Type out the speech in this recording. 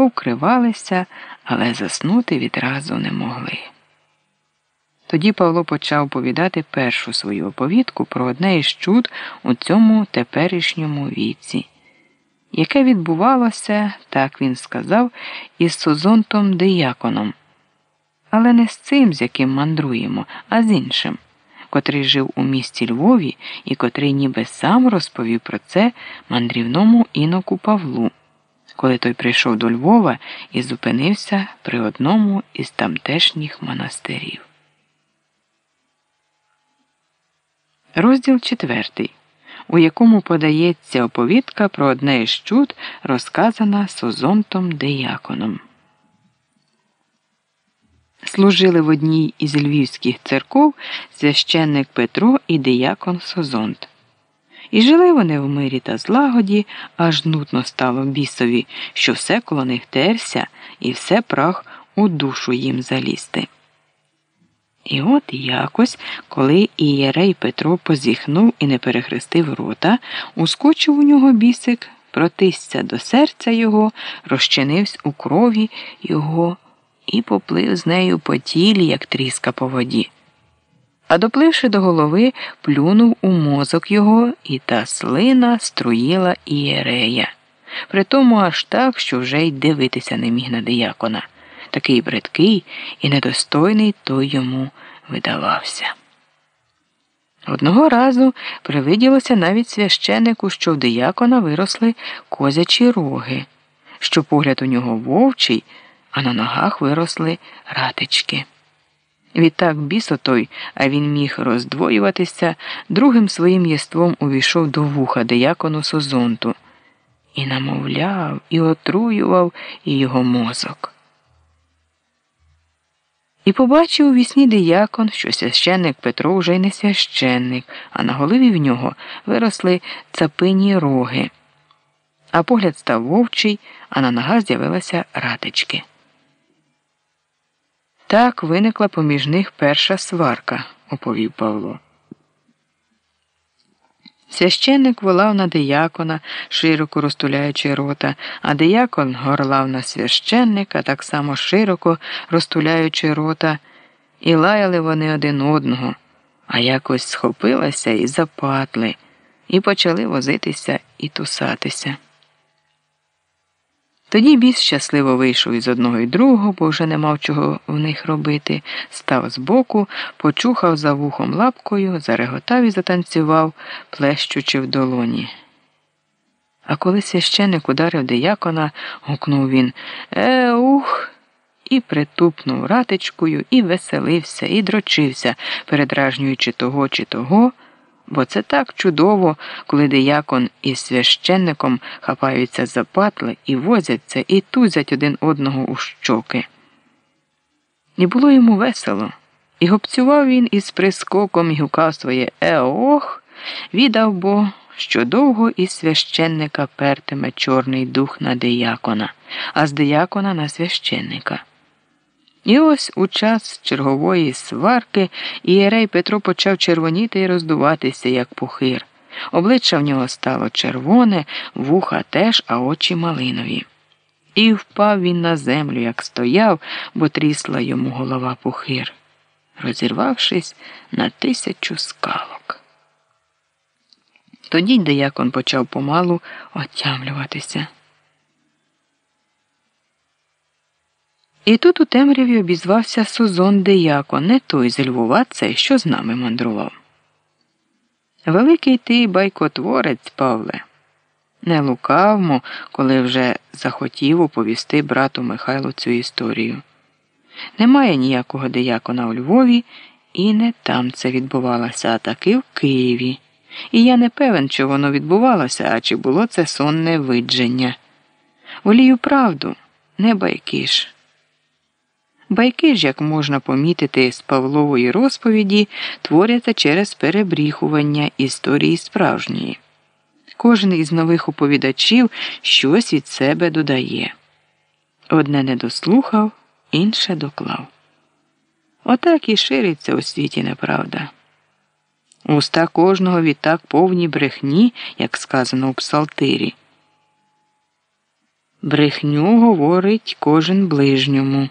повкривалися, але заснути відразу не могли. Тоді Павло почав повідати першу свою оповідку про одне із чуд у цьому теперішньому віці, яке відбувалося, так він сказав, із Созонтом Деяконом. Але не з цим, з яким мандруємо, а з іншим, котрий жив у місті Львові і котрий ніби сам розповів про це мандрівному іноку Павлу, коли той прийшов до Львова і зупинився при одному із тамтешніх монастирів. Розділ четвертий, у якому подається оповідка про одне із чуд, розказана Созонтом Деяконом. Служили в одній із львівських церков священник Петро і диякон Созонт. І жили вони в мирі та злагоді, аж нудно стало бісові, що все коло них терся, і все прах у душу їм залізти. І от якось, коли ієрей Петро позіхнув і не перехрестив рота, ускочив у нього бісик, протисся до серця його, розчинився у крові його і поплив з нею по тілі, як тріска по воді. А допливши до голови, плюнув у мозок його, і та слина струїла ієрея. Притому аж так, що вже й дивитися не міг на диякона такий бридкий і недостойний той йому видавався. Одного разу привиділося навіть священику, що в диякона виросли козячі роги, що погляд у нього вовчий, а на ногах виросли ратички. Відтак бісотой, а він міг роздвоюватися, другим своїм єством увійшов до вуха диякону Созонту і намовляв, і отруював і його мозок. І побачив у вісні диякон, що священник Петро вже й не священник, а на голові в нього виросли цапині роги. А погляд став вовчий, а на ногах з'явилися ратички. Так виникла поміж них перша сварка, оповів Павло. Священник волав на диякона, широко розтуляючи рота, а диякон горлав на священника, так само широко розтуляючи рота, і лаяли вони один одного, а якось схопилися і запатли, і почали возитися і тусатися. Тоді біс щасливо вийшов із одного і другого, бо вже не мав чого в них робити, став збоку, почухав за вухом лапкою, зареготав і затанцював, плещучи в долоні. А коли священик ударив диякона, гукнув він Е, ух! І притупнув ратичкою, і веселився, і дрочився, передражнюючи того чи того. Бо це так чудово, коли диякон із священником хапаються за патли і возяться, і тузять один одного у щоки. І було йому весело, і гопцював він із прискоком і гукав своє Еох, віддав бо, що довго із священника пертиме чорний дух на диякона, а з диякона на священника. І ось у час чергової сварки ієрей Петро почав червоніти і роздуватися, як пухир. Обличчя в нього стало червоне, вуха теж, а очі малинові. І впав він на землю, як стояв, бо трісла йому голова пухир, розірвавшись на тисячу скалок. Тоді деякон почав помалу отямлюватися. І тут у темряві обізвався Сузон Деяко, не той з Львова, цей, що з нами мандрував. Великий ти байкотворець, Павле, не лукавмо, коли вже захотів оповісти брату Михайлу цю історію. Немає ніякого деякона у Львові, і не там це відбувалося, а таки в Києві. І я не певен, чи воно відбувалося, а чи було це сонне видження. Волію правду, не байки ж. Байки ж, як можна помітити з Павлової розповіді, творяться через перебріхування історії справжньої. Кожен із нових оповідачів щось від себе додає. Одне не дослухав, інше доклав. Отак і шириться у світі неправда. Уста кожного відтак повні брехні, як сказано у псалтирі. Брехню говорить кожен ближньому.